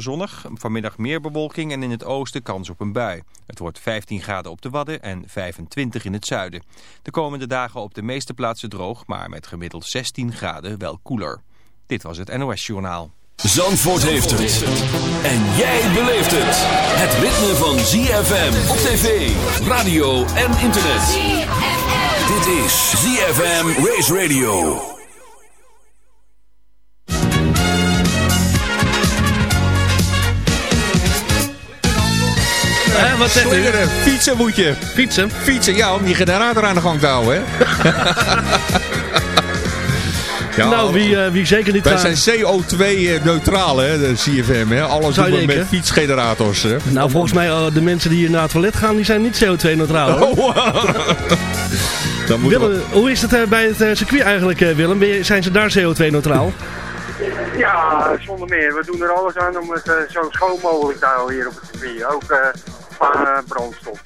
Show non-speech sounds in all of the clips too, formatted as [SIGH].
Zonnig, vanmiddag meer bewolking en in het oosten kans op een bui. Het wordt 15 graden op de Wadden en 25 in het zuiden. De komende dagen op de meeste plaatsen droog, maar met gemiddeld 16 graden wel koeler. Dit was het NOS Journaal. Zandvoort heeft het. En jij beleeft het. Het ritme van ZFM op tv, radio en internet. Dit is ZFM Race Radio. Hè, wat zegt u? Slingeren, fietsen moet je. Fietsen? Fietsen, ja, om die generator aan de gang te houden, hè. [LAUGHS] ja, nou, wie, eh, wie zeker niet Wij zijn CO2-neutraal, hè, de CFM. Hè? Alles Zou doen we met fietsgenerators. Hè? Nou, volgens mij uh, de mensen die hier naar het toilet gaan, die zijn niet CO2-neutraal. hoor. Oh. Dan moeten we... Willem, hoe is het eh, bij het eh, circuit eigenlijk, eh, Willem? Zijn ze daar CO2-neutraal? Ja, zonder meer. We doen er alles aan om het eh, zo schoon mogelijk te houden hier op het circuit. Ook eh, eh, brandstof.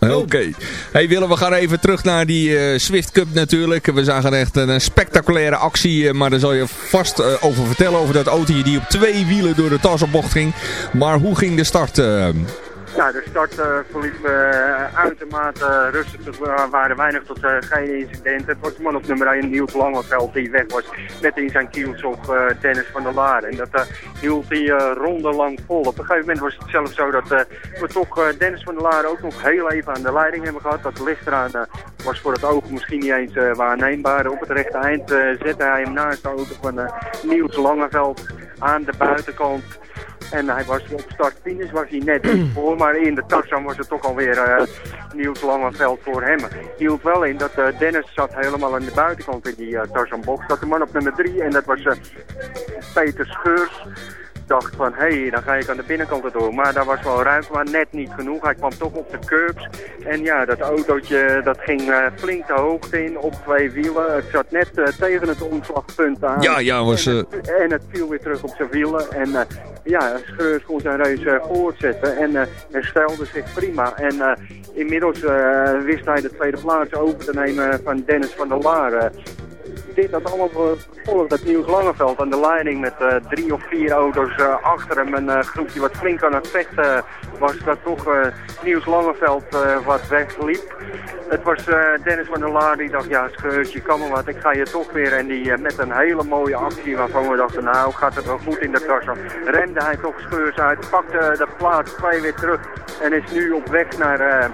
[LAUGHS] Oké. Hey Willem, we gaan even terug naar die eh, Swift Cup natuurlijk. We zagen echt een, eh, spectaculaire actie, eh, maar daar zal je vast eh, over vertellen. Over dat autootje die op twee wielen door de Tarzanbocht ging. Maar hoe ging de start? Ja, de start eh, verliep eh, uitermate rustig. Er waren weinig tot eh, geen incidenten. Het was de man op nummer 1, Niels Langeveld, die weg was. Met in zijn kielzog eh Dennis van der Laar. En dat hield hij rondelang vol. Op een gegeven moment was het zelfs zo dat we toch Dennis van der Laar ook nog heel even aan de leiding hebben gehad. Dat ligt eraan was voor het oog misschien niet eens waarneembaar. Op het rechte eind zette hij hem naast de auto van Niels Langeveld aan de buitenkant. En hij was op start-finish was hij net [CLEARS THROAT] voor, maar in de Tarzan was het toch alweer eh Niels Langeveld voor hem. Hield wel in dat eh, Dennis zat helemaal aan de buitenkant in die eh Tarzan-box. Dat de man op nummer 3 en dat was Peter Scheurs dacht van, hé, hey, dan ga ik aan de binnenkant erdoor. Maar daar was wel ruimte, maar net niet genoeg. Hij kwam toch op de curbs. En ja, dat autootje, dat ging eh, flink de hoogte in op twee wielen. Het zat net eh, tegen het omslagpunt aan. Ja, ja, was... En eh, het, en het viel weer terug op zijn wielen. En eh, ja, Scheurs kon zijn race eh, voortzetten en eh, herstelde zich prima. En eh, inmiddels eh, wist hij de tweede plaats over te nemen van Dennis van der Laar. Dit had allemaal gevolgd dat Niels Langeveld aan de leiding met eh, drie of vier auto's eh, achter hem. Een eh, groepje wat flink aan het vechten was, dat toch Niels Langeveld wat wegliep. Het was Dennis van der Laar die dacht, ja Scheurs, je kan maar wat, ik ga je toch weer. En die met een hele mooie actie waarvan we dachten, nou gaat het wel goed in de kassa. Remde hij toch Scheurs uit, pakte de plaats twee weer terug en is nu op weg naar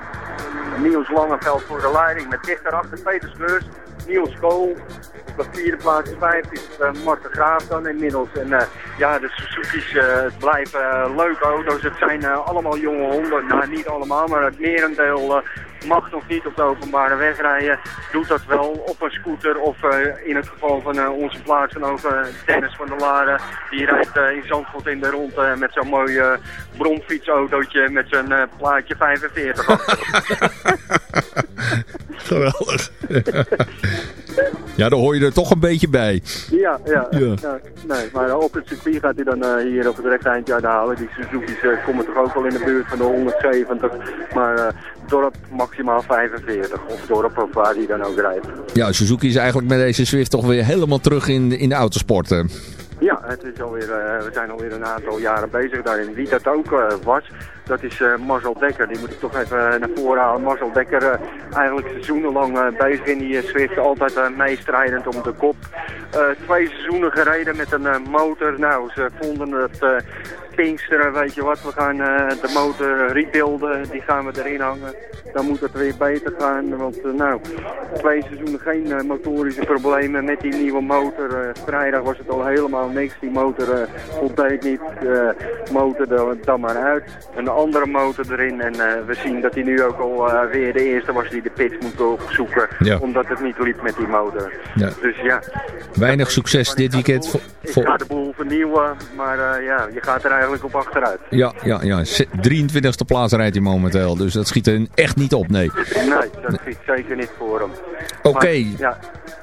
Niels Langeveld voor de leiding. Met dicht daarachter Peter Scheurs. Niels Kool. Op de vierde plaats, vijf is uh, Marten Graaf dan inmiddels. En uh, ja, de Suzuki's uh, blijven leuke auto's. Het zijn allemaal jonge honden. Nou, niet allemaal, maar het merendeel mag nog niet op de openbare weg rijden. Doet dat wel op een scooter of in het geval van onze plaatsgenoot uh, Dennis van der Laren. Die rijdt in Zandvoort in de rond met zo'n mooi uh, bromfietsautootje met zijn plaatje 45 [LAUGHS] [LAUGHS] Geweldig. ja, daar hoor je er toch een beetje bij. Ja, ja. Ja. ja nee, maar op het circuit gaat hij dan uh, hier op het rechte eindje uithalen. Die Suzuki's uh, komen toch ook wel in de buurt van de 170. Maar uh, dorp maximaal 45. Of dorp of waar hij dan ook rijdt. Ja, Suzuki is eigenlijk met deze Swift toch weer helemaal terug in, in de autosport. hè. Ja, het is alweer, uh, we zijn alweer een aantal jaren bezig daarin. Wie dat ook uh, was, dat is uh, Marcel Dekker. Die moet ik toch even naar voren halen. Marcel Dekker, eigenlijk seizoenenlang bezig in die Swift. Altijd meestrijdend om de kop. twee seizoenen gereden met een motor. Nou, ze vonden het Pinksteren, weet je wat, we gaan uh, de motor rebuilden, die gaan we erin hangen. Dan moet het weer beter gaan, want uh, nou, twee seizoenen geen uh, motorische problemen met die nieuwe motor. vrijdag was het al helemaal niks, die motor voldeed niet, motor er dan maar uit. Een andere motor erin en we zien dat hij nu ook al weer de eerste was die de pits moet opzoeken, ja. omdat het niet liep met die motor. Ja. Dus ja. Weinig succes dit weekend. Ik ga de boel vernieuwen, maar ja, je gaat er eigenlijk op achteruit. Ja, ja, ja. 23e plaats rijdt hij momenteel. Dus dat schiet er echt niet op, nee. Nee, dat schiet zeker niet voor hem. Oké. Okay. Ja.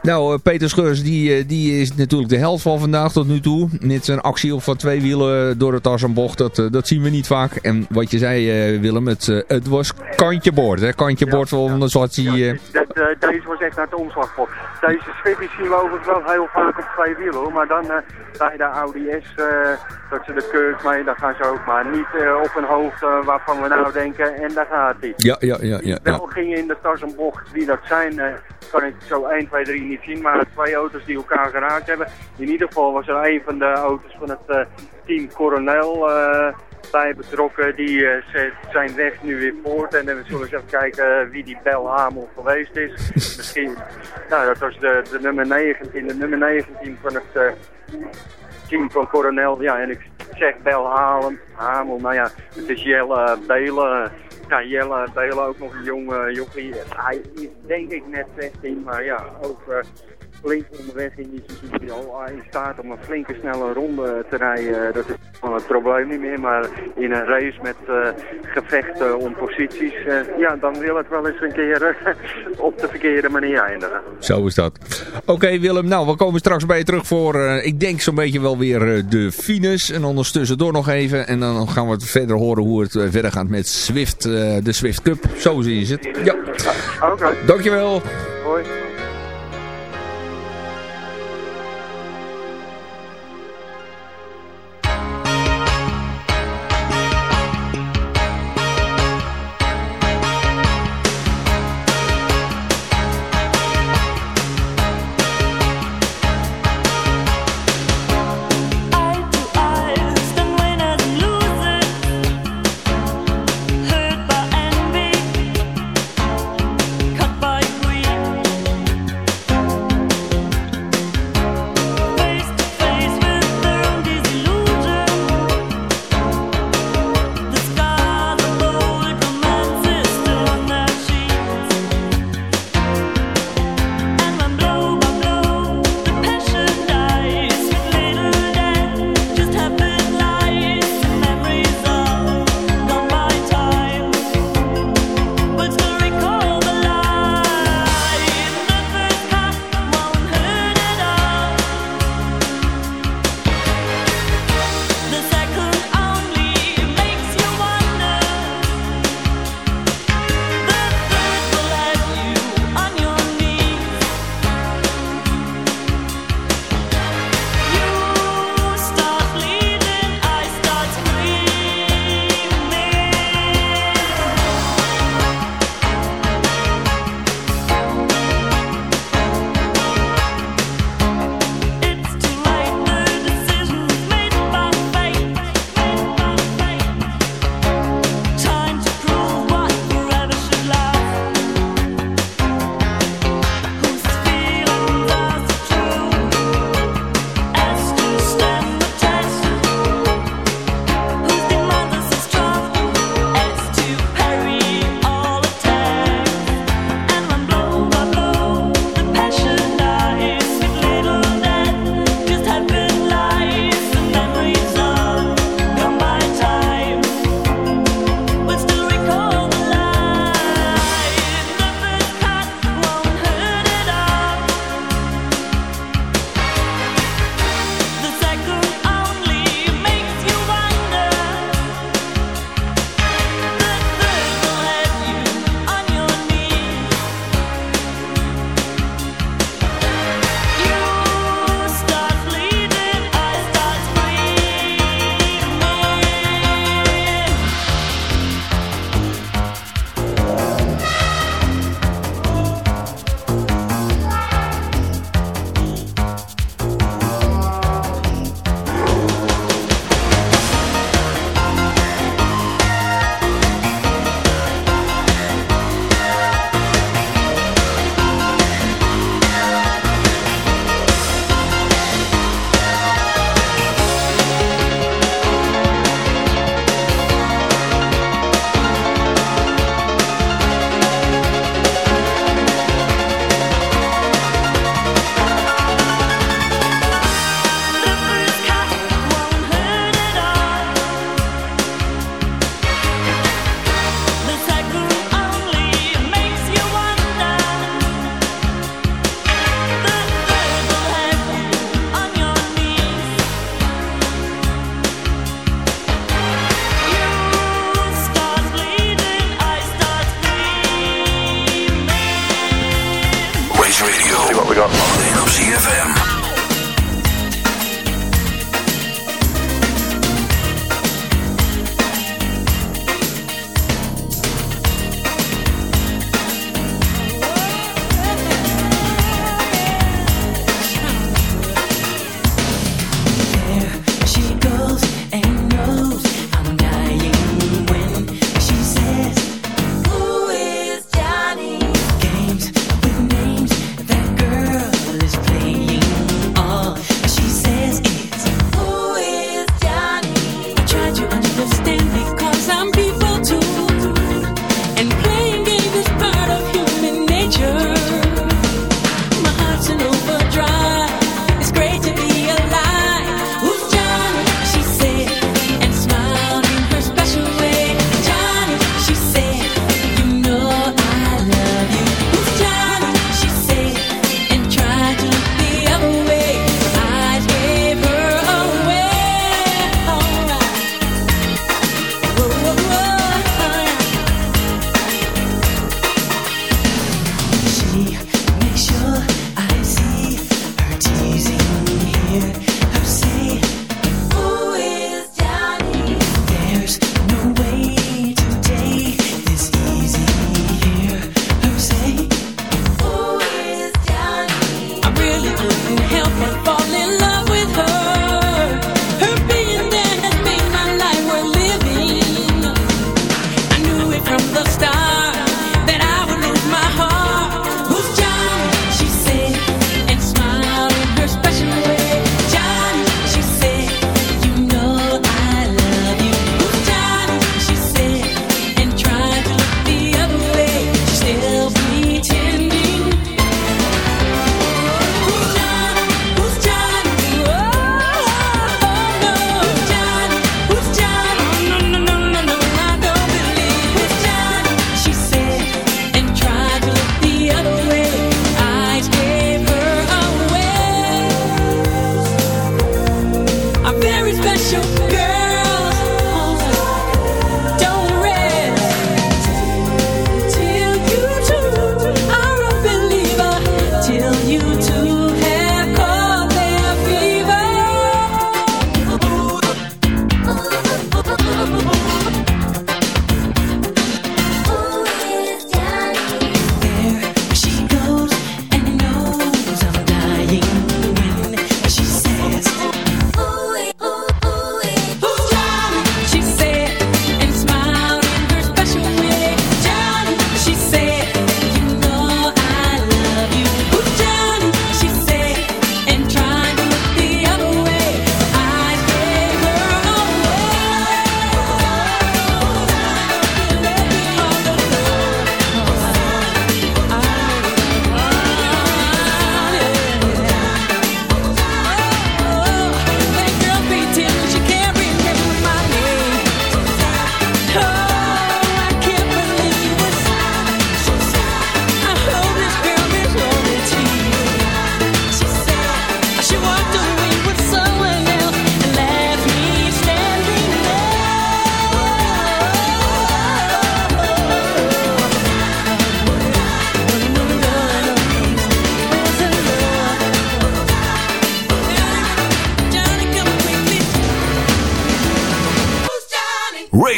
Nou, uh, Peter Scheurs, die, uh, die is natuurlijk de helft van vandaag tot nu toe. Met zijn actie op van twee wielen door het Tarzanbocht. Dat, uh, dat zien we niet vaak. En wat je zei, Willem, het, het was kantje boord. Hè? Kantje boord, ja, ja. hij... Ja, deze was echt naar het omslagvlak. Deze Swift zien we overigens wel heel vaak op twee wielen hoor. Maar dan bij de Audi S, dat ze de curve mee, dan gaan ze ook maar niet op een hoofd waarvan we nou denken en daar gaat hij. Ja, ja, ja. ja, Wel gingen in de tas bocht wie dat zijn, kan ik zo 1, 2, 3 niet zien. Maar twee auto's die elkaar geraakt hebben. In ieder geval was er een van de auto's van het team Coronel bij betrokken. Die uh, zijn weg nu weer voort. En we zullen eens even kijken wie die Bel Hamel geweest is. [LAUGHS] Misschien, nou dat was de, de nummer 19. De nummer 19 van het uh, team van Coronel. Ja, en ik zeg Bel Hamel. Hamel, nou ja, het is Jelle Belen. Ja, Jelle Belen ook nog een jong jochie. Hij is denk ik net 16, maar ja, ook flink onderweg in die Suzuki al in staat om een flinke snelle ronde te rijden. Dat is van het probleem niet meer, maar in een race met uh, gevechten om posities, uh, ja, dan wil het wel eens een keer uh, [LAUGHS] op de verkeerde manier eindigen. Zo is dat. Oké okay, Willem, nou we komen straks bij je terug voor, ik denk zo'n beetje wel weer de fines en anders tussendoor nog even en dan gaan we verder horen hoe het verder gaat met Swift, de Swift Cup. Zo zie je het. Ja. Oké. Okay. Dankjewel. Hoi.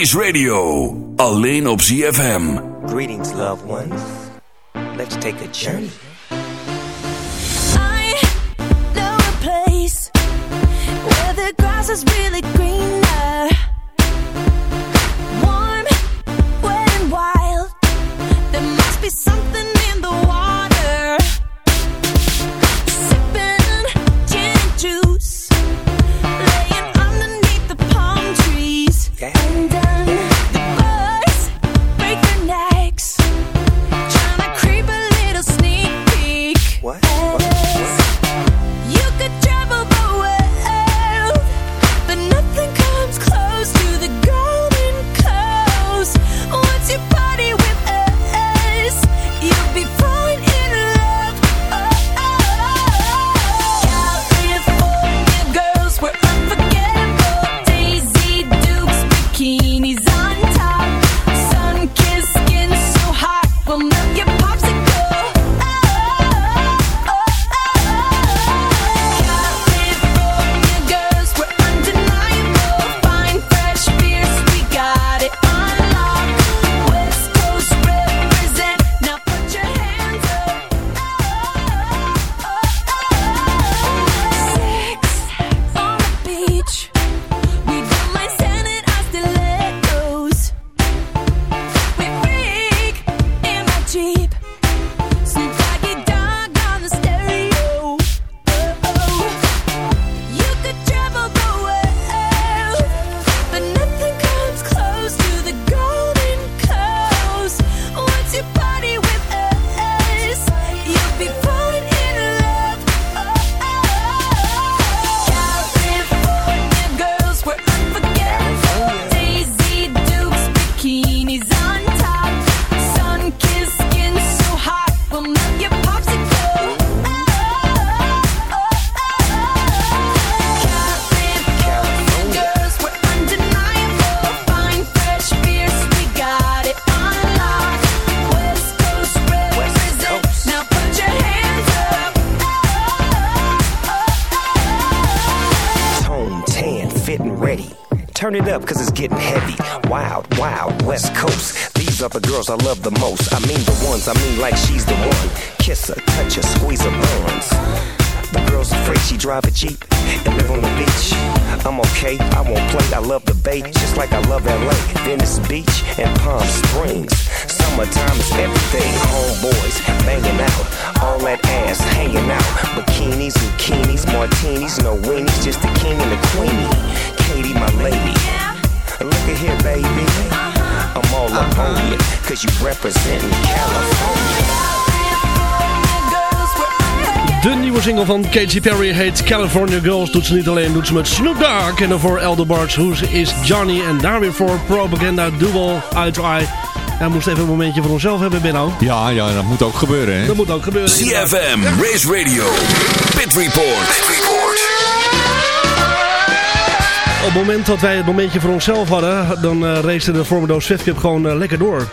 Space Radio. Alleen op ZFM. Greetings, loved ones. Let's take a journey. I know a place where the grass is really greener. De nieuwe single van Katy Perry heet California Girls. Doet ze niet alleen, doet ze met Snoop Dogg. En daarvoor Elderbarts, Who's is Johnny. En daar weer voor Propaganda Duel Eye to Eye. Hij moest even een momentje voor onszelf hebben, Benno. Ja, ja, dat moet ook gebeuren, hè? Dat moet ook gebeuren. CFM, Race Radio, Pit Report. Pit Report. Op het moment dat wij het momentje voor onszelf hadden, dan uh, race de Formido Swift Cup gewoon uh, lekker door.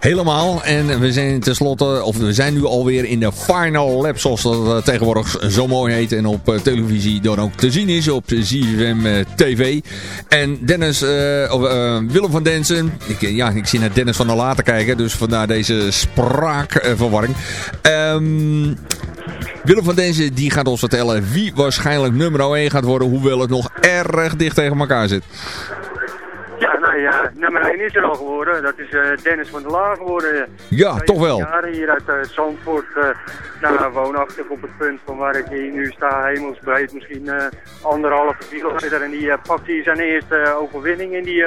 Helemaal. En we zijn tenslotte, of we zijn nu alweer in de final lap, zoals dat uh, tegenwoordig zo mooi heet. En op televisie dan ook te zien is op ZFM TV. En Dennis, of, Willem van Densen. Ik, ja, ik zie naar Dennis van der Laten kijken, dus vandaar deze spraakverwarring. Um, Willem van Denzen die gaat ons vertellen wie waarschijnlijk nummer 1 gaat worden, hoewel het nog erg dicht tegen elkaar zit. Ja, nou ja, nummer 1 is er al geworden. Dat is uh, Dennis van der Laar geworden. Ja, toch wel. jaren hier uit uh, Zandvoort. Uh, nou, woonachtig op het punt van waar ik hier nu sta, hemelsbreed. Misschien anderhalve kilometer. En die pakt hier zijn eerste overwinning in die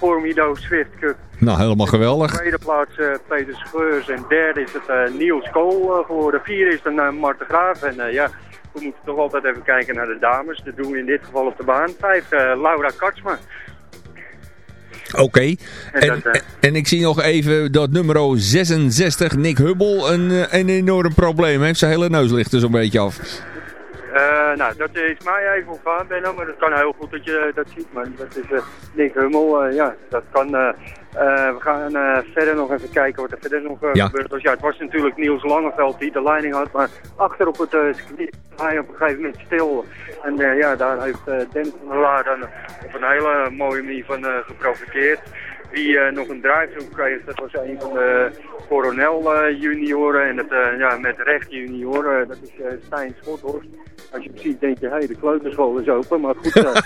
Formido Swift Cup. Nou, helemaal geweldig. tweede plaats uh, Peter Scheurs en derde is het uh, Niels Kool geworden. Vierde is dan Marten Graaf en ja, we moeten toch altijd even kijken naar de dames. Dat doen we in dit geval op de baan. Vijf, Laura Katsma. Oké, okay. en, en, ik zie nog even dat nummer 66, Nick Hubbel, een, een enorm probleem heeft. Zijn hele neus ligt er zo'n beetje af. Uh, nou, dat is mij even opgaan, Benno, maar dat kan heel goed dat je dat ziet. Maar dat is uh, Nick Hummel, uh, ja, dat kan... we gaan verder nog even kijken wat er verder nog ja. gebeurt. Dus, ja, het was natuurlijk Niels Langeveld die de leiding had, maar achter op het circuit hij op een gegeven moment stil. En ja, daar heeft Dennis van der Laar dan op een hele mooie manier van geprofiteerd. Wie uh, nog een draaizoek kreeg, dat was een van de coronel uh, junioren en het, uh, ja, met recht junioren, dat is Stijn Schothorst. Als je hem ziet denk je, hé, hey, de kleuterschool is open, maar goed zo. [LAUGHS]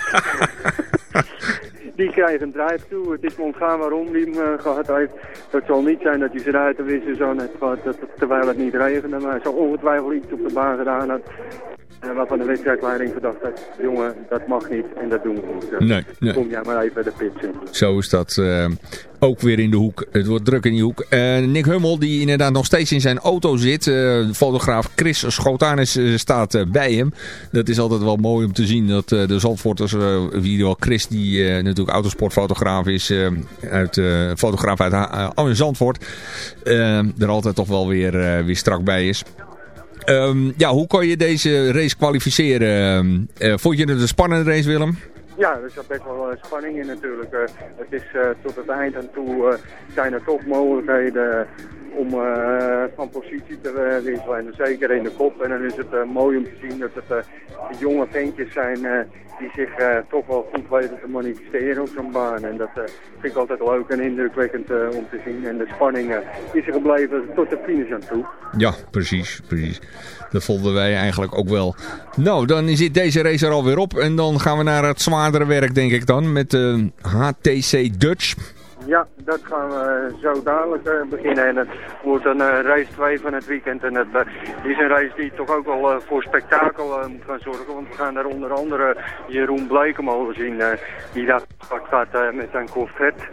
die krijgt een drive toe. Het is me ontgaan waarom die hem gehad heeft. Dat zal niet zijn dat hij zijn ruitenwisser zo net gehad, dat, terwijl het niet regende, maar hij zal ongetwijfeld iets op de baan gedaan had. En waarvan de wedstrijdleiding gedacht heeft, jongen, dat mag niet en dat doen we niet. Nee, nee. Kom jij maar even de pits in. Zo is dat uh, ook weer in de hoek. Het wordt druk in die hoek. Uh, Nick Hummel, die inderdaad nog steeds in zijn auto zit. Uh, fotograaf Chris Schotanus staat bij hem. Dat is altijd wel mooi om te zien dat de Zandvoorters, wie wel Chris, die natuurlijk autosportfotograaf is, uit, fotograaf uit Zandvoort, er altijd toch wel weer, weer strak bij is. Um, ja, hoe kon je deze race kwalificeren? Uh, vond je het een spannende race, Willem? Ja, er zat best wel uh, spanning in natuurlijk. Uh, het is tot het eind aan toe zijn er toch mogelijkheden om van positie te wisselen. En zeker in de kop. En dan is het mooi om te zien dat het jonge ventjes zijn die zich toch wel goed weten te manifesteren op zo'n baan. En dat vind ik altijd leuk en indrukwekkend om te zien. En de spanning is er gebleven tot de finish aan toe. Ja, precies, precies. Dat vonden wij eigenlijk ook wel. Nou, dan zit deze race er alweer op. En dan gaan we naar het zwaardere werk, denk ik dan. Met de HTC Dutch. Ja, dat gaan we zo dadelijk uh, beginnen. En het wordt een uh, race 2 van het weekend. En het uh, is een race die toch ook wel voor spektakel moet gaan zorgen. Want we gaan daar onder andere Jeroen Blekemolen zien. die daar gaat met zijn Corvette.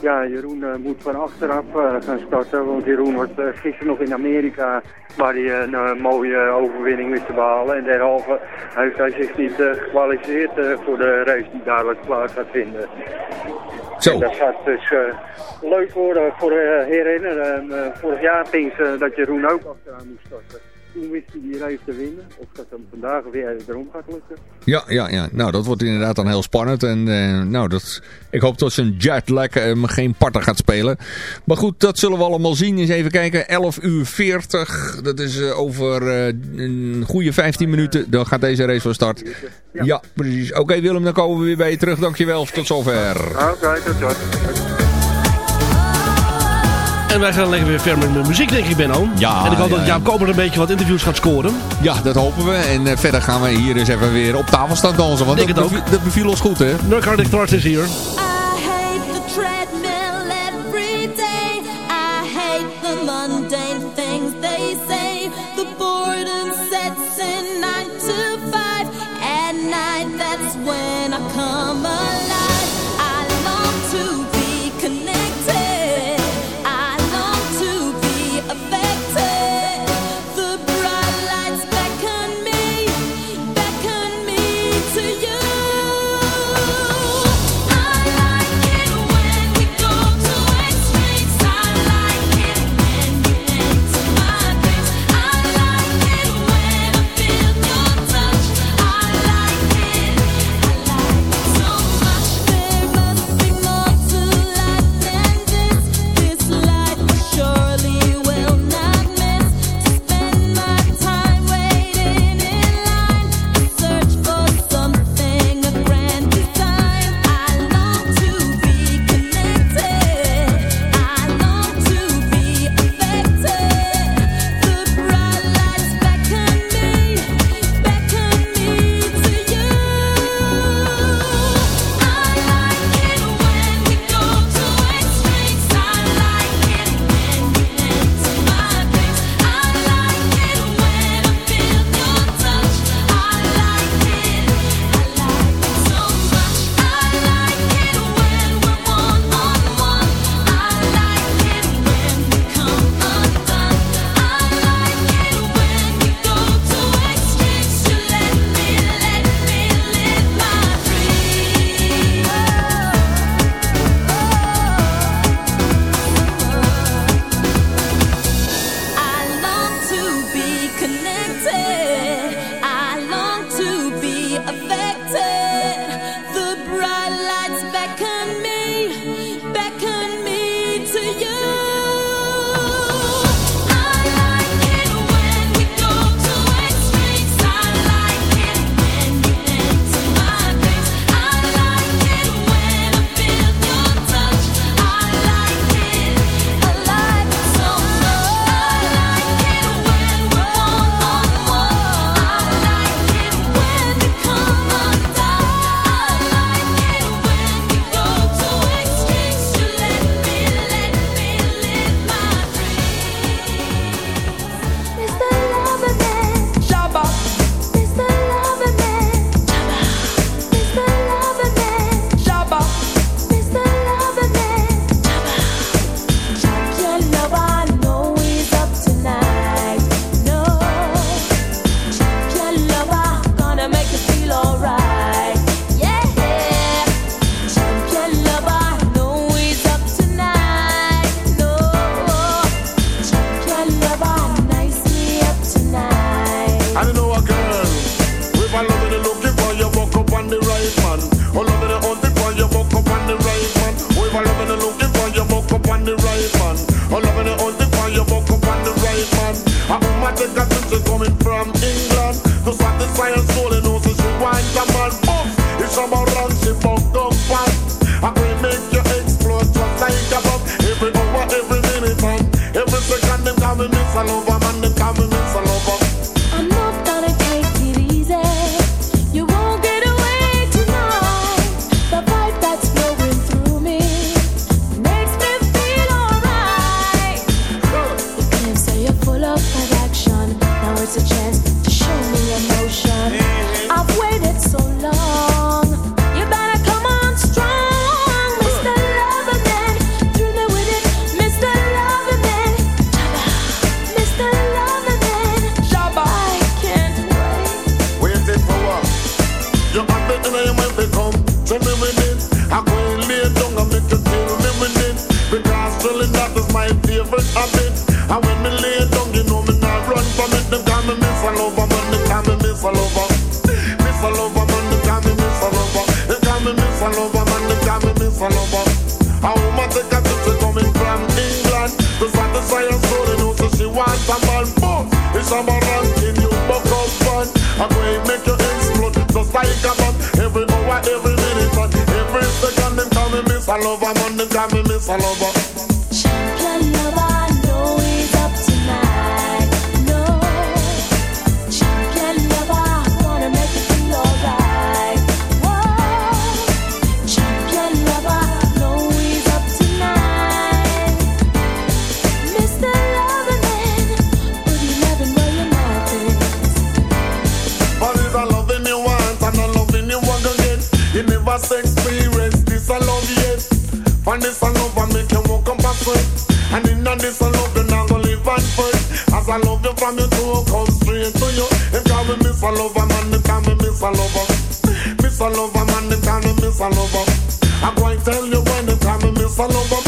Ja, Jeroen moet van achteraf gaan starten. Want Jeroen was gisteren nog in Amerika. Waar hij een mooie overwinning wist te behalen. En derhalve heeft hij zich niet gekwalificeerd voor de race die dadelijk plaats gaat vinden. Dat gaat dus uh, leuk worden voor uh, herinneren. Uh, vorig jaar Pings dat Jeroen ook achteraan moest starten hoe wist hij die race te winnen. Of gaat hem vandaag weer erom gaat lukken. Ja, ja, ja. Nou, dat wordt inderdaad dan heel spannend. En eh, nou, dat, ik hoop dat zijn jetlag hem uh, geen parten gaat spelen. Maar goed, dat zullen we allemaal zien. Eens even kijken. 11 uur 40. Dat is eh, over eh, een goede 15 minuten. Dan gaat deze race van start. Ja, precies. Oké Willem, dan komen we weer bij je terug. Dankjewel. Tot zover. Oké, tot zover. En wij gaan lekker weer verder met muziek, denk ik, Benno. Ja, en ik hoop dat Jaap Koper een beetje wat interviews gaat scoren. Ja, dat hopen we. En eh, verder gaan we hier eens even weer op tafel staan dansen. Want dat, ook. dat, beviel ons goed, hè? Narcotic Thrust is hier. come on. A lover, man, they call me miss a lover. For this a love I make you walk up sweat. And in a this a love you gonna live and fight. As I love you from you to come straight to you. If call me miss a lover man, they call me miss a lover. Miss a lover man, they call me miss a lover. I'm going to tell you when they call me miss a lover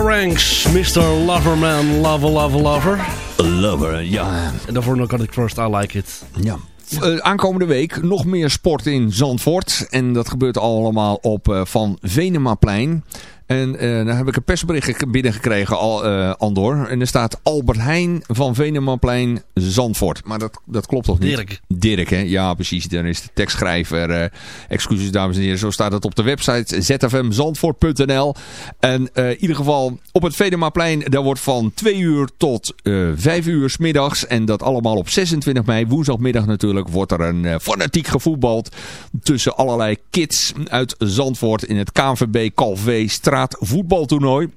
Ranks, Mr. Loverman, Lover, Lover, Lover. Lover, ja. En daarvoor nog had ik first I Like It. ja. Eh, aankomende week nog meer sport in Zandvoort. En dat gebeurt allemaal op eh, Van Venemaplein. En eh daar heb ik een persbericht binnengekregen, al, eh, Andor. En er staat Albert Heijn van Venemaplein Zandvoort. Maar dat, dat klopt toch niet? Dirk. Dirk, hè? Ja, precies. Dan is de tekstschrijver. eh, excuses, dames en heren. Zo staat het op de website zfmzandvoort.nl. En in ieder geval op het Venemaplein. Daar wordt van 2 uur tot eh 5 uur 's middags. En dat allemaal op 26 mei, woensdagmiddag natuurlijk, wordt er een fanatiek gevoetbald. Tussen allerlei kids uit Zandvoort in het KNVB Calvé straatvoetbaltoernooi.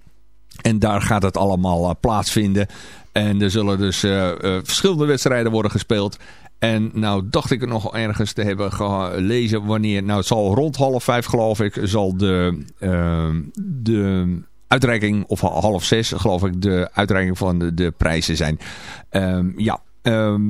En daar gaat het allemaal eh, plaatsvinden. En er zullen dus eh, eh, verschillende wedstrijden worden gespeeld. En nou dacht ik er nog ergens te hebben gelezen wanneer... Nou het zal rond half vijf geloof ik zal de, ehm, de uitreiking... Of half zes geloof ik de uitreiking van de, de prijzen zijn. Ehm, ja, ehm,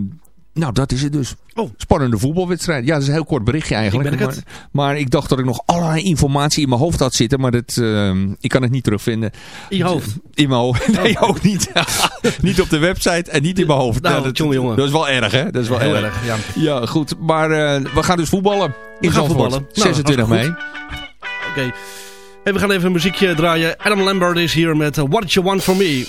nou dat is het dus. Oh. Spannende voetbalwedstrijd. Ja, dat is een heel kort berichtje eigenlijk. Ik. Maar, maar ik dacht dat ik nog allerlei informatie in mijn hoofd had zitten. Maar dat, ehm, ik kan het niet terugvinden. In je hoofd. In mijn hoofd. [LAUGHS] Nee, ook niet. [LAUGHS] niet op de website en niet in mijn hoofd. Nou, dat, jongen, jongen. dat is wel erg, hè? Dat is wel Heel erg. erg, ja. Ja, goed. Maar eh, we gaan dus voetballen. In gaan Zandvoort. voetballen. Nou, 26 mei. hartstikke Oké. En we gaan even een muziekje draaien. Adam Lambert is hier met eh, What You Want From Me.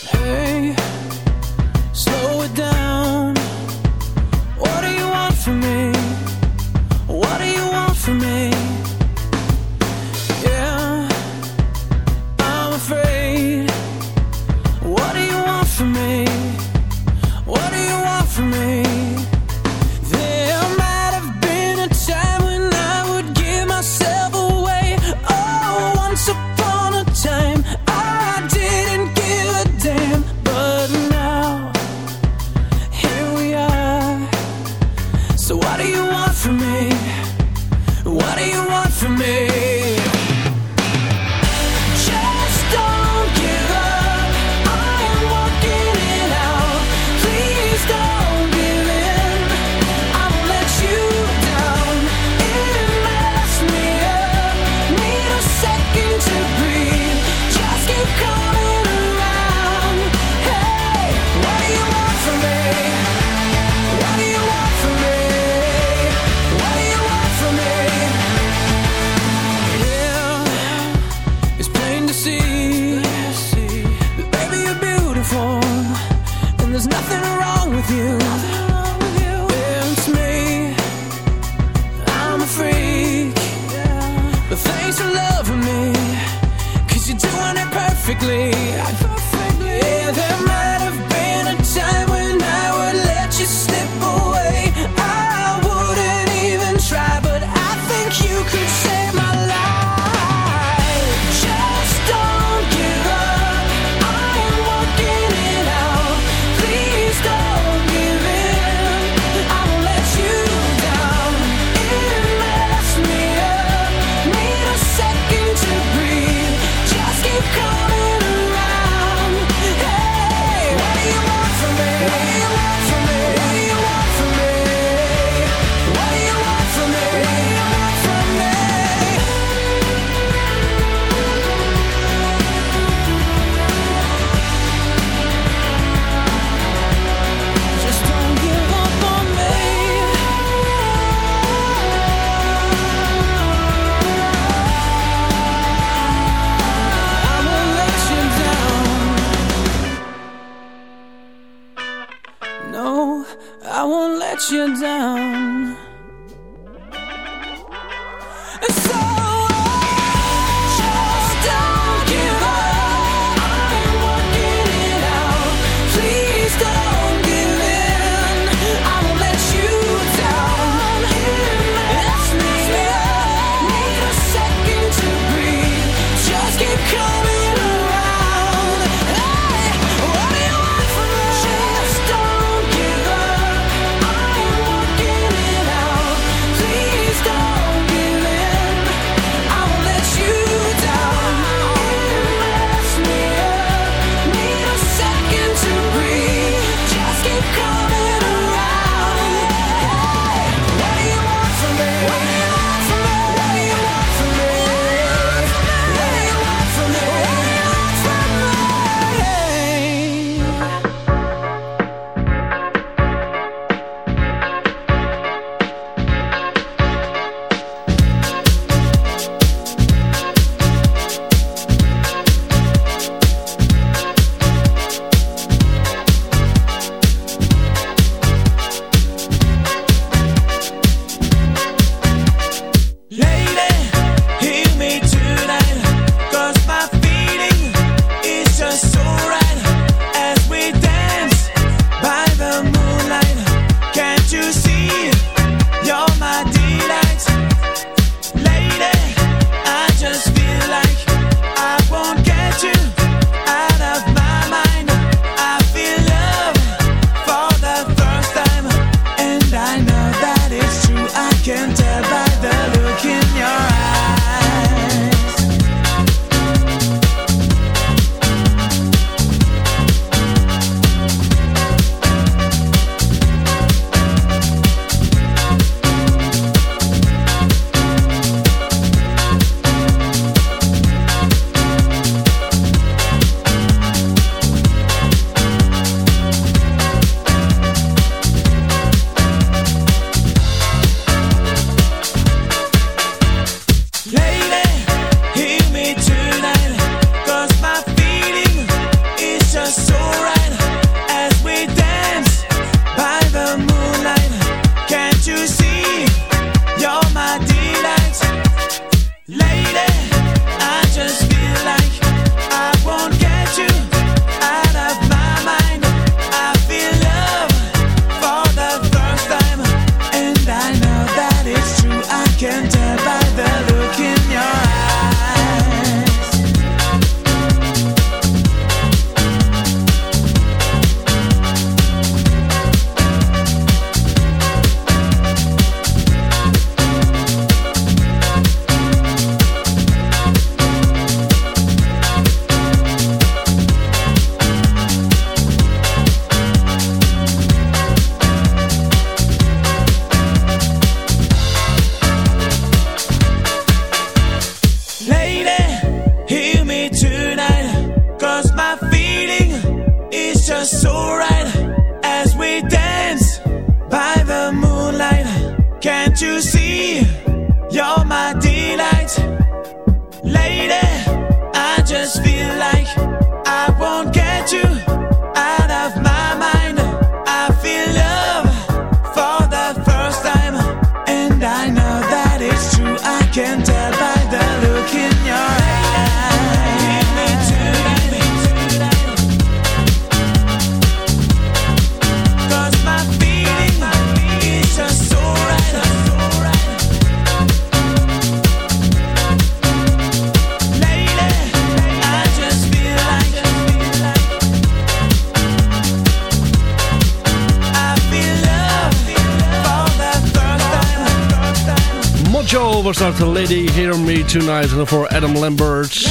was dat Lady Hear Me Tonight. Voor Adam Lambert.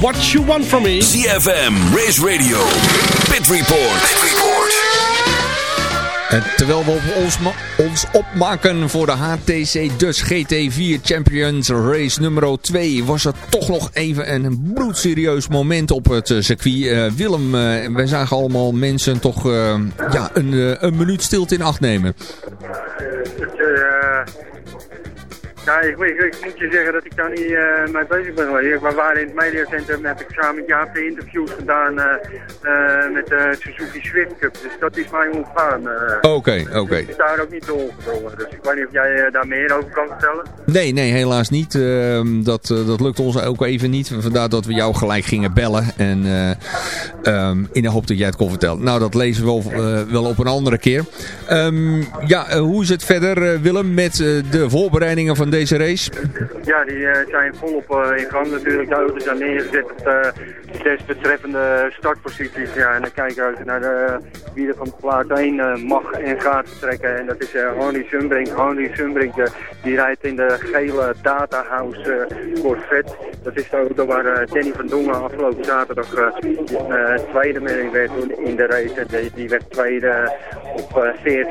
What You Want From Me. CFM, Race Radio, Pit Report. En terwijl we ons, ons opmaken voor de HTC Dus GT4 Champions Race nummer 2... was er toch nog even een bloedserieus moment op het eh, circuit. Eh, Willem, uh, wij zagen allemaal mensen toch ja, een, een minuut stilte in acht nemen. Ja, ik, ik, ik moet je zeggen dat ik daar niet eh, mee bezig ben geweest. We waren in het mediacentrum, heb ik samen met Jaap de interviews gedaan eh, eh, met de Suzuki Swift Cup. Dus dat is mij ontgaan. Oké, oké. Ik is daar ook niet doorgedrongen. Dus ik weet niet of jij daar meer over kan vertellen. Nee, nee, helaas niet. Ehm, dat, dat lukt ons ook even niet. Vandaar dat we jou gelijk gingen bellen. En eh, ehm, in de hoop dat jij het kon vertellen. Nou, dat lezen we wel, wel op een andere keer. Ehm, ja, hoe is het verder, Willem, met de voorbereidingen van deze race? Ja, die eh, zijn volop eh, in gang natuurlijk. De auto's zijn neergezet op desbetreffende startposities. Ja, en dan kijken we naar de, wie er van plaats 1 eh, mag en gaat vertrekken. En dat is eh Hardy Sunbrink. Hardy Sunbrink eh, die rijdt in de gele Data House eh, Corvette. Dat is de auto waar eh, Danny van Dongen afgelopen zaterdag eh, eh, tweede mee werd in- de race. Die, die werd tweede op eh,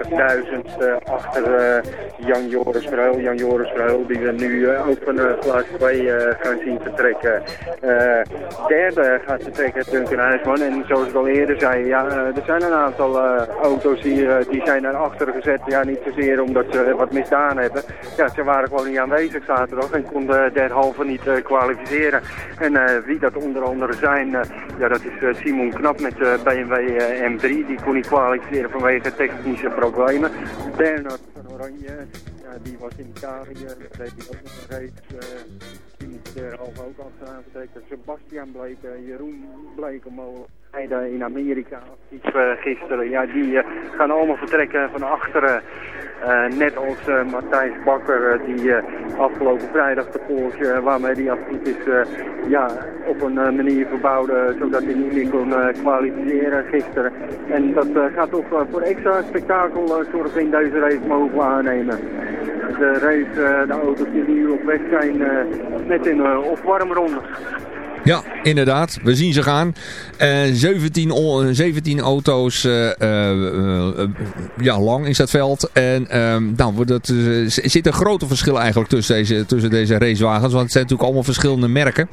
40.000 eh, achter eh, Jan Joris Verheul. Jan Joris Verheul die we nu eh, ook van eh, plaats 2 eh, gaan zien vertrekken. Eh, derde gaat vertrekken Duncan Huisman. En zoals ik al eerder zei, ja, eh, er zijn een aantal eh, auto's hier eh, die zijn naar achteren gezet. Ja, niet zozeer omdat ze wat misdaan hebben. Ja, ze waren gewoon niet aanwezig zaterdag en konden derhalve niet eh, kwalificeren. En eh, wie dat onder andere zijn, eh, ja, dat is eh, Simon Knap met eh, BMW eh, M3. Die kon niet kwalificeren vanwege technische problemen. Bernard van Oranje, die was in Italië. Daar deed hij ook nog een. Moest derhalve ook achteraan vertrekken. Sebastian bleek, eh, Jeroen Blekemolen. In Amerika actief eh, gisteren. Ja, die eh, gaan allemaal vertrekken van achteren. Eh, net als Matthijs Bakker, die afgelopen vrijdag de Porsche waarmee hij actief is, ja, op een manier verbouwde, zodat hij niet meer kon kwalificeren gisteren. En dat gaat toch voor extra spektakel zorgen in deze race mogen we aannemen. De race, de auto's die nu op weg zijn, een uh, opwarmronde. Ja, inderdaad. We zien ze gaan. Eh 17, o- 17 auto's eh, eh, eh, ja, lang is dat veld. En ehm nou, eh, er zit een grote verschil eigenlijk tussen deze, tussen deze racewagens. Want het zijn natuurlijk allemaal verschillende merken.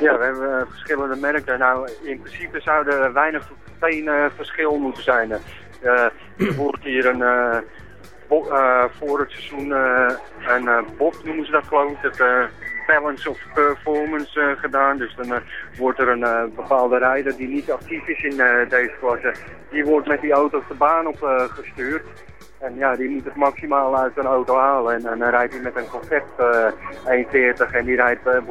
Ja, we hebben eh, verschillende merken. Nou, in principe zou er weinig geen eh, verschil moeten zijn. Eh, er wordt hier een, eh, bo- eh, voor het seizoen eh, een eh, BOP noemen ze dat. Dat, eh, balance of performance eh, gedaan. Dus dan eh, wordt er een eh, bepaalde rijder die niet actief is in deze klasse. Die wordt met die auto's de baan op gestuurd. En ja, die moet het maximaal uit een auto halen. En, en dan rijdt hij met een Corvette eh 1.40 en die rijdt eh,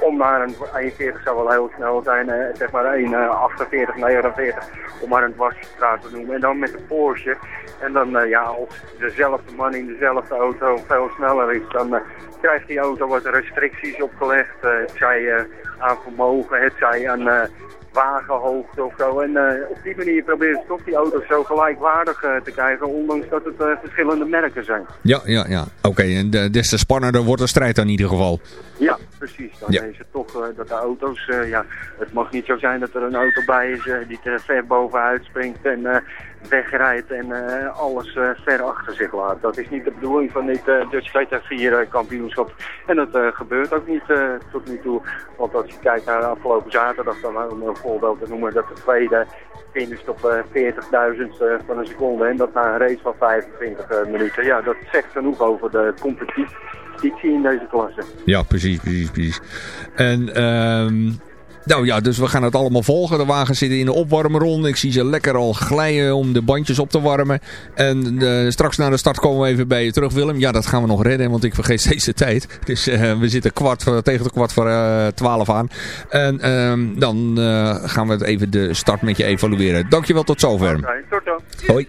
om naar een 1.40 zou wel heel snel zijn, eh, zeg maar 1.48, 49, om maar een dwarsstraat te noemen. En dan met de Porsche. En dan, ja, dezelfde man in dezelfde auto veel sneller is, dan krijgt die auto wat restricties opgelegd. het zij aan vermogen, het zij aan wagenhoogte of zo. En eh, op die manier proberen ze toch die auto's zo gelijkwaardig eh, te krijgen, ondanks dat het eh, verschillende merken zijn. Ja, ja, ja. Oké, en de- des te spannender wordt de strijd dan in ieder geval. Ja, precies. Dan Ja. is het toch dat de auto's, ja, het mag niet zo zijn dat er een auto bij is die te ver bovenuit springt en wegrijdt en eh, alles eh, ver achter zich laat. Dat is niet de bedoeling van dit eh Dutch GT4 eh, kampioenschap. En dat gebeurt ook niet tot nu toe. Want als je kijkt naar de afgelopen zaterdag, dan om een voorbeeld te noemen, dat de tweede finisht op eh, 40.000 eh, van een seconde. En dat na een race van 25 eh, minuten. Ja, dat zegt genoeg over de competitie in deze klasse. Ja, precies, precies, precies. En, ehm nou ja, dus we gaan het allemaal volgen. De wagens zitten in de opwarmronde. Ik zie ze lekker al glijden om de bandjes op te warmen. En eh, straks na de start komen we even bij je terug, Willem. Ja, dat gaan we nog redden, want ik vergeet [LAUGHS] steeds de tijd. Dus eh, we zitten kwart voor, tegen de kwart voor eh, twaalf aan. En ehm, dan eh, gaan we het even de start met je evalueren. Dankjewel, tot zover. Oké, tot dan. Hoi.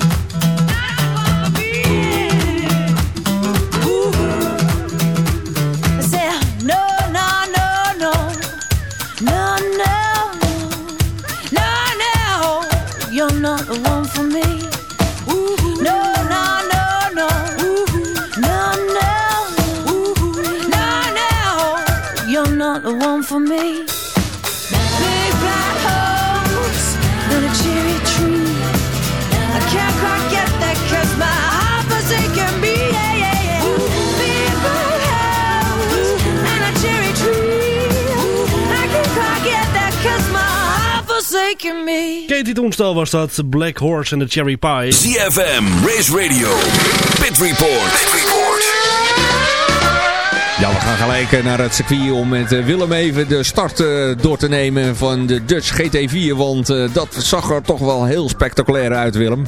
Me. Katie Toenstal was dat, Black Horse en de Cherry Pie. ZFM, Race Radio, Pit Report. Pit Report. Ja, we gaan gelijk eh, naar het circuit om met eh, Willem even de start eh, door te nemen van de Dutch GT4. Want dat zag er toch wel heel spectaculair uit, Willem.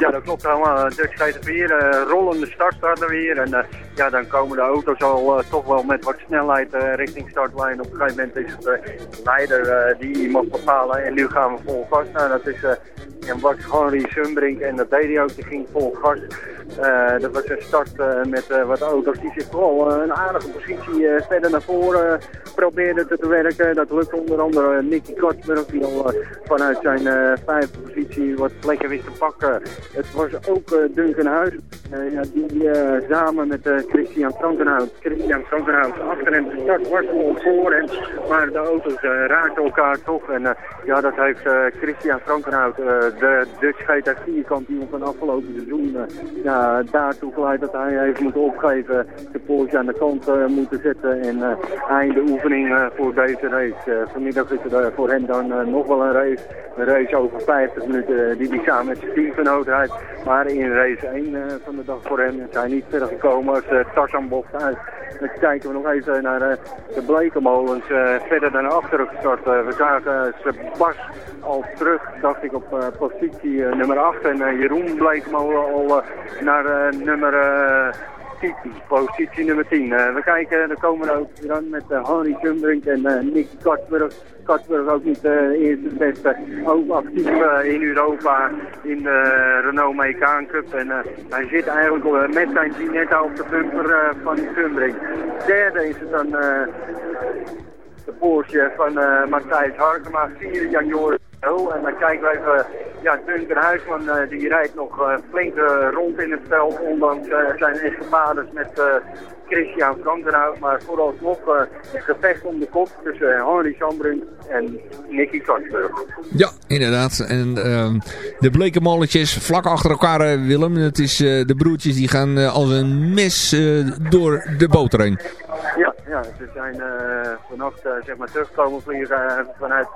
Ja, dat klopt helemaal. Dutch GT4, eh rollende start starten we. En ja, dan komen de auto's al toch wel met wat snelheid richting startlijn. Op een gegeven moment is het leider die mag bepalen. En nu gaan we vol gas. Nou, dat is... en was Henry Sumbrink en dat deed hij ook, die ging vol gas. Eh, dat was een start eh, met eh, wat auto's die zich eh, een aardige positie verder naar voren probeerden te, werken. Dat lukte onder andere Nicky Kortsburg die al vanuit zijn vijfde positie wat plekken wist te pakken. Het was ook Duncan Huis ja, die samen met Christian Frankenhout, Christian Frankenhout achter hem gestart was voor hem. Maar de auto's raakten elkaar toch en ja, dat heeft Christian Frankenhout, eh, de Dutch GT4 kampioen van afgelopen seizoen, eh, ja, daartoe geleid dat hij heeft moeten opgeven, de Porsche aan de kant eh, moeten zetten en eh einde oefening voor deze race. Vanmiddag is er voor hem dan nog wel een race, een race over 50 minuten die hij samen met zijn teamgenoot rijdt. Maar in race 1 eh, van de dag voor hem is hij niet verder gekomen als uh, Tarzanbocht uit. Dan kijken we nog even naar de Blekenmolens, eh, verder dan achteren gestart. We zagen Sebas al terug, dacht ik, op positie eh, nummer 8. En eh, Jeroen Bleekmolen al eh, naar eh, nummer eh, 10, positie nummer 10. Eh, we kijken ook dan met uh, Henry Sumbrink en uh, Nick Katsburg. Katsburg ook niet de eerste beste, ook actief eh, in Europa in de Renault Megane Cup. En eh, hij zit eigenlijk eh, met zijn Ginetta op de bumper eh, van Sumbrink. Derde is het dan eh, de Porsche van eh, Matthijs Harkema, vierde Jan Joris. En dan kijken we even, ja, Duncan Huisman eh, die rijdt nog eh, flink eh, rond in het veld, ondanks zijn escapades met Christian Frankenhout. Maar vooralsnog een gevecht om de kop tussen Henry Sambrink en Nicky Katsburg. Ja, inderdaad. En ehm, de blekenmolletjes vlak achter elkaar, Willem. Het is de broertjes die gaan als een mes door de boter heen. Ja, ja, ze zijn eh, vannacht eh, zeg maar teruggekomen vliegen eh, vanuit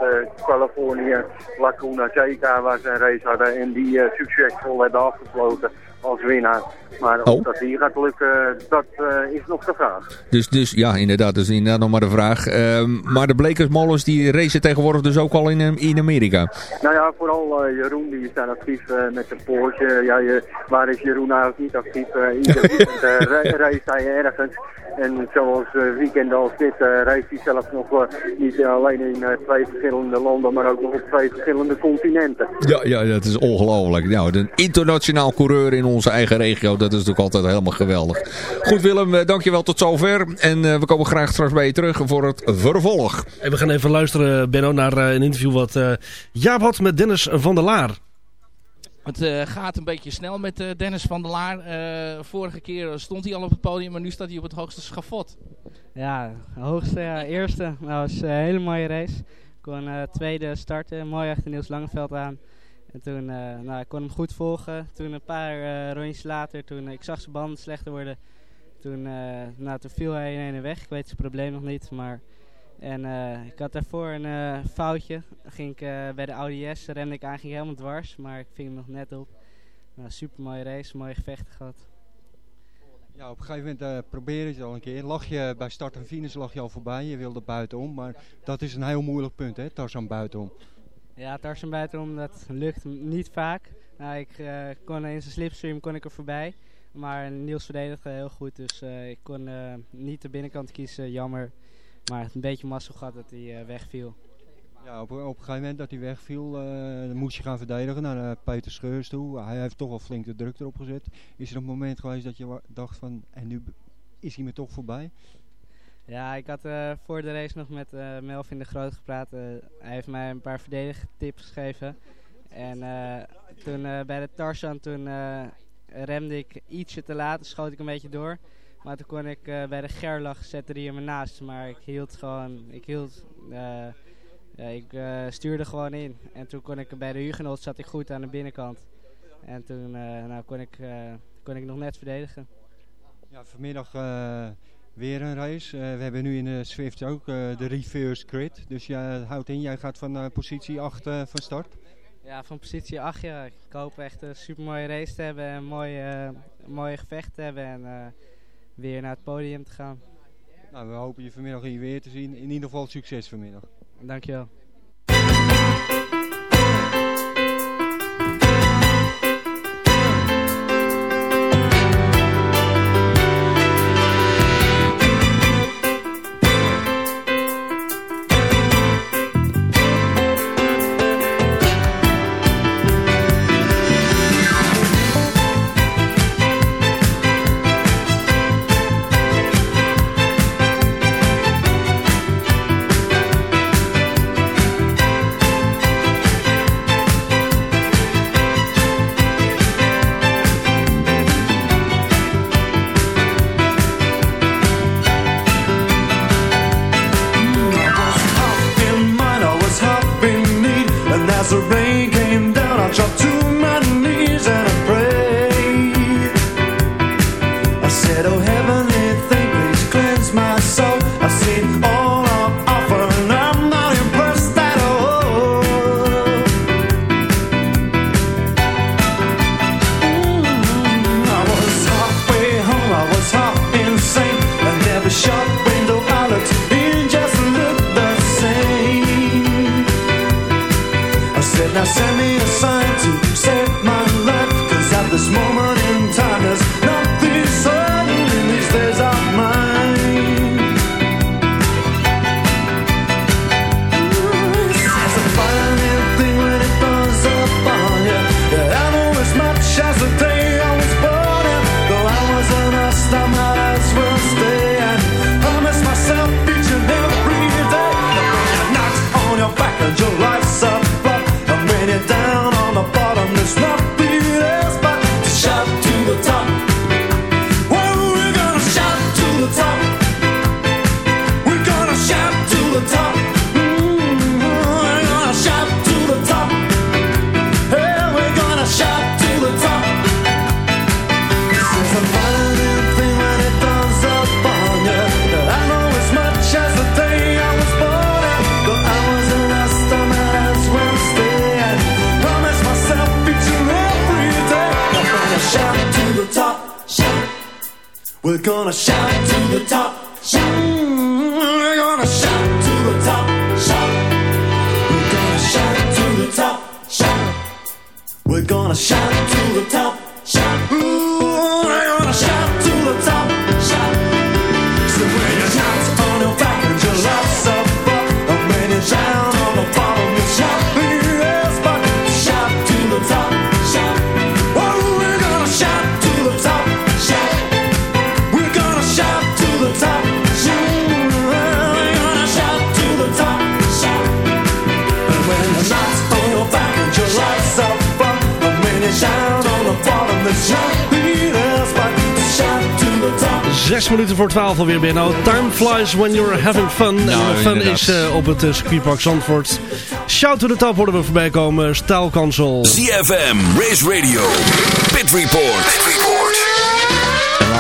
Californië, Lacuna Seca, waar ze een race hadden en die succesvol hebben afgesloten als winnaar. Maar of Oh. dat hier gaat lukken, dat is nog de vraag. Dus, dus ja, inderdaad, dat is inderdaad nog maar de vraag. Ehm, maar de blekersmollens die racen tegenwoordig dus ook al in, in Amerika. Nou ja, vooral Jeroen, die is daar actief met zijn Porsche. Ja, je, waar is Jeroen eigenlijk niet actief? [LAUGHS] Weekend eh, ra- race hij ergens. En zoals eh, weekenden als dit uh, reist hij zelf nog eh, niet alleen in eh, twee verschillende landen, maar ook nog op twee verschillende continenten. Ja, ja, dat is ongelooflijk. Nou, een internationaal coureur in onze eigen regio, dat is natuurlijk altijd helemaal geweldig. Goed Willem, eh, dankjewel tot zover. En eh, we komen graag straks bij je terug voor het vervolg. En we gaan even luisteren, Benno, naar eh, een interview wat eh Jaap had met Dennis van der Laar. Het eh, gaat een beetje snel met eh, Dennis van der Laar. Eh, vorige keer stond hij al op het podium, maar nu staat hij op het hoogste schafot. Ja, hoogste, eerste. Dat was een hele mooie race. Ik kon tweede starten, mooi achter Niels Langeveld aan. En toen, nou, ik kon hem goed volgen. Toen een paar rondjes later, toen ik zag zijn banden slechter worden. Toen, nou, toen viel hij in ene weg. Ik weet zijn probleem nog niet, maar... En eh, ik had daarvoor een eh, foutje. Ging ik, eh, bij de Audi S remde ik aan, ging helemaal dwars, maar ik ving hem nog net op. Nou, super mooie race, mooie gevechten gehad. Ja, op een gegeven moment uh, probeer je het al een keer. Lag je bij start en finish lag je al voorbij, je wilde buitenom. Maar dat is een heel moeilijk punt, hè, Tarzan buitenom. Ja, Tarzan buitenom, dat lukt niet vaak. Nou, ik kon in zijn slipstream kon ik er voorbij. Maar Niels verdedigde heel goed, dus ik kon niet de binnenkant kiezen, jammer. Maar een beetje mazzel gehad dat hij eh, wegviel. Ja, op, op een gegeven moment dat hij wegviel, eh, dan moest je gaan verdedigen naar eh, Peter Scheurs toe. Hij heeft toch wel flink de druk erop gezet. Is er een moment geweest dat je dacht van, en nu is hij me toch voorbij? Ja, ik had voor de race nog met Melvin de Groot gepraat. Hij heeft mij een paar verdedigtips gegeven. En toen bij de Tarzan, toen remde ik ietsje te laat, schoot ik een beetje door. Maar toen kon ik eh, bij de Gerlach zette die me naast. Maar ik hield gewoon, ik hield, eh, ja, ik eh, stuurde gewoon in. En toen kon ik bij de Hugenot zat ik goed aan de binnenkant. En toen eh, nou, kon, ik, eh, kon ik nog net verdedigen. Ja, vanmiddag eh, weer een race. Eh, we hebben nu in de Swift ook eh, de reverse grid. Dus jij houdt in, jij gaat van eh, positie 8 van start. Ja, van positie 8 ja. Ik hoop echt een super mooie race te hebben en een mooie, eh, mooie gevecht te hebben en eh, weer naar het podium te gaan. Nou, we hopen je vanmiddag hier weer te zien. In ieder geval succes vanmiddag. Dankjewel. We're gonna shout to the top. Shout. We're gonna shout to the top. Shout. We're gonna shout to the top. Shout. We're gonna shout to the top. Shout. We're gonna shout to the top. Zes minuten voor twaalf alweer Benno. Time flies when you're having fun. en Nou, de fun inderdaad. is eh, op het uh, circuitpark Zandvoort. Shout to the top worden we voorbij komen. Staalkansel. ZFM, Race Radio, Pit Report. Pit Report.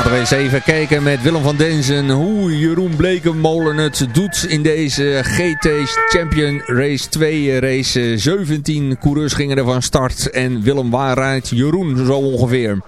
We eens even kijken met Willem van Denzen hoe Jeroen Blekenmolen het doet in deze GT Champion Race 2 race. 17 coureurs gingen er van start en Willem waar rijdt Jeroen zo ongeveer.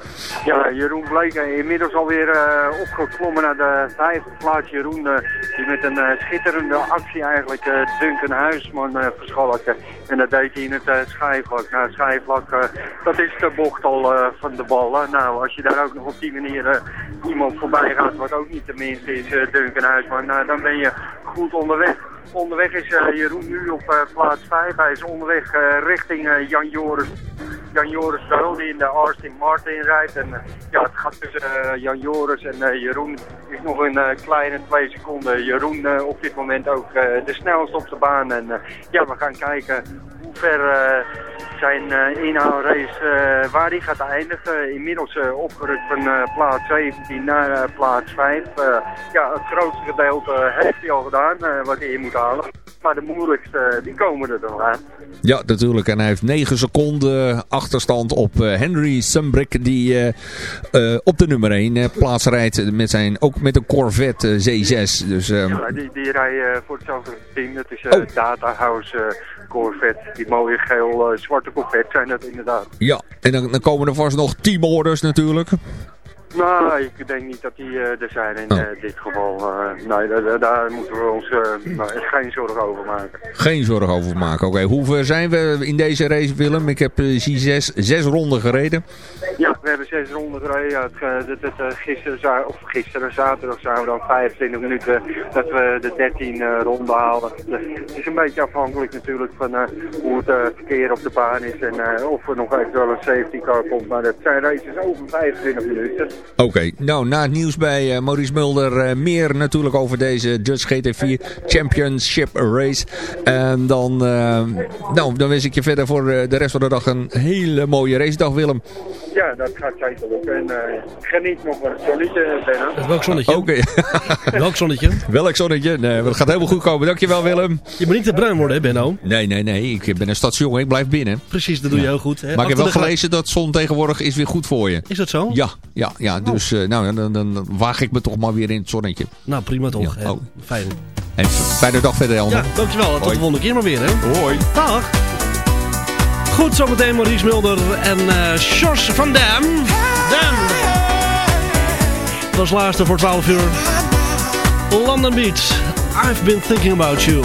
Ja, Jeroen Bleken inmiddels alweer eh opgeklommen naar de vijfde plaats. Jeroen eh, die met een eh, schitterende actie eigenlijk eh, Duncan Huisman eh verschalkte. En dat deed hij in het eh, schijfvlak. Nou, schijfvlak, eh, dat is de bocht al eh, van de bal. Nou, als je daar ook nog op die manier eh, iemand voorbij gaat, wat ook niet de minste is, eh, Duncan Huisman, nou, dan ben je goed onderweg. Onderweg is eh, Jeroen nu op eh, plaats 5. Hij is onderweg richting Jan Joris. Jan Joris Verhul die in de Austin Martin rijdt. En ja, het gaat tussen Jan Joris en Jeroen is nog een kleine twee seconden. Jeroen op dit moment ook de snelste op de baan. En ja, we gaan kijken hoe ver zijn eh inhaalrace, eh, waar die gaat eindigen. Inmiddels eh, opgerukt van plaats 17 naar plaats 5. Eh, ja, het grootste gedeelte heeft hij al gedaan, wat hij in moet halen. Maar de moeilijkste, die komen er dan aan. Ja, natuurlijk. En hij heeft 9 seconden achterstand op Henry Sumbrick. Die op de nummer 1 eh, plaats rijdt. Met zijn, ook met een Corvette eh, C6. Dus ehm, Ja, die, die rijden voor hetzelfde team. Dat is eh Data House Corvette. Die mooie geel-zwarte Corvette zijn dat inderdaad. ja, en dan, dan komen er vast nog teamorders natuurlijk. Nou, ik denk niet dat die eh, er zijn in Oh. eh, dit geval. Eh, nee, daar- moeten we ons nou, geen zorgen over maken. Geen zorgen over maken. Oké, hoe ver zijn we in deze race, Willem? Ik heb zie zes, zes ronden gereden. Ja, we hebben zes ronden gereden. Het, eh, eh, gisteren, of gisteren, zaterdag zijn we dan 25 minuten dat we de 13 eh, ronden haalden. Dus het is een beetje afhankelijk natuurlijk van hoe het verkeer op de baan is en of er nog eventueel een safety car komt. Maar dat zijn races over 25 minuten. Oké, nou na het nieuws bij Maurice Mulder meer natuurlijk over deze Dutch GT4 Championship Race. En dan, eh, nou, dan wens ik je verder voor de rest van de dag een hele mooie racedag Willem. Ja, dat gaat zeker lukken. En eh, geniet nog van het zonnetje, Benno. Welk zonnetje? Oké, [LAUGHS] Welk zonnetje? welk zonnetje? Nee, het gaat helemaal goed komen. Dankjewel Willem. Je moet niet te bruin worden, hè Benno? Nee, nee, nee. Ik ben een stadsjongen. Ik blijf binnen. Precies, dat doe je heel goed. Hè? Maar ik heb wel gelezen dat zon tegenwoordig is weer goed voor je. Is dat zo? Ja, ja, ja. Dus eh, nou, dan, dan waag ik me toch maar weer in het zonnetje. Nou, prima toch. Ja, oh. Fijn. En fijne dag verder, Elmer. Ja, dankjewel. Tot Hoi. de volgende keer maar weer, hè. Hoi. Dag. Goed, zometeen Maurice Mulder en Sjors van Dam. Dam. Dat is laatste voor 12 uur. London Beach. I've been thinking about you.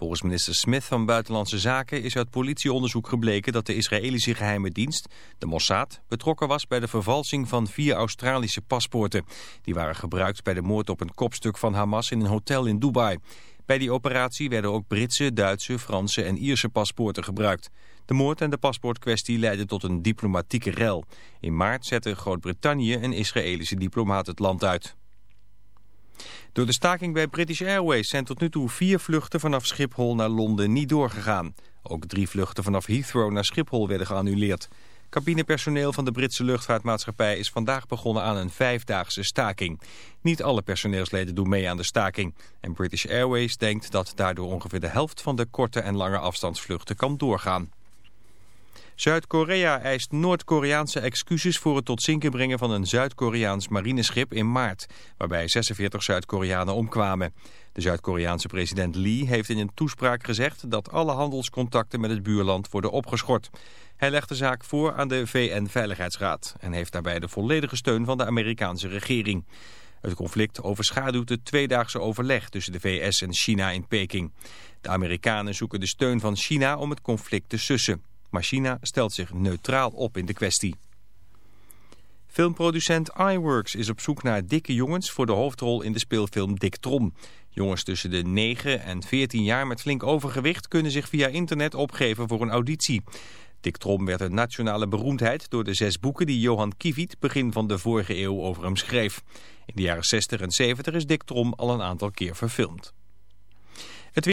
Volgens minister Smith van Buitenlandse Zaken is uit politieonderzoek gebleken dat de Israëlische geheime dienst, de Mossad, betrokken was bij de vervalsing van vier Australische paspoorten. Die waren gebruikt bij de moord op een kopstuk van Hamas in een hotel in Dubai. Bij die operatie werden ook Britse, Duitse, Franse en Ierse paspoorten gebruikt. De moord en de paspoortkwestie leidden tot een diplomatieke rel. In maart zette Groot-Brittannië een Israëlische diplomaat het land uit. Door de staking bij British Airways zijn tot nu toe vier vluchten vanaf Schiphol naar Londen niet doorgegaan. Ook drie vluchten vanaf Heathrow naar Schiphol werden geannuleerd. Cabinepersoneel van de Britse luchtvaartmaatschappij is vandaag begonnen aan een vijfdaagse staking. Niet alle personeelsleden doen mee aan de staking. En British Airways denkt dat daardoor ongeveer de helft van de korte en lange afstandsvluchten kan doorgaan. Zuid-Korea eist Noord-Koreaanse excuses voor het tot zinken brengen van een Zuid-Koreaans marineschip in maart, waarbij 46 Zuid-Koreanen omkwamen. De Zuid-Koreaanse president Lee heeft in een toespraak gezegd dat alle handelscontacten met het buurland worden opgeschort. Hij legt de zaak voor aan de VN-veiligheidsraad en heeft daarbij de volledige steun van de Amerikaanse regering. Het conflict overschaduwt het tweedaagse overleg tussen de VS en China in Peking. De Amerikanen zoeken de steun van China om het conflict te sussen. Maar China stelt zich neutraal op in de kwestie. Filmproducent iWorks is op zoek naar dikke jongens voor de hoofdrol in de speelfilm Dick Trom. Jongens tussen de 9 en 14 jaar met flink overgewicht kunnen zich via internet opgeven voor een auditie. Dick Trom werd een nationale beroemdheid door de zes boeken die Johan Kiviet begin van de vorige eeuw over hem schreef. In de jaren 60 en 70 is Dick Trom al een aantal keer verfilmd.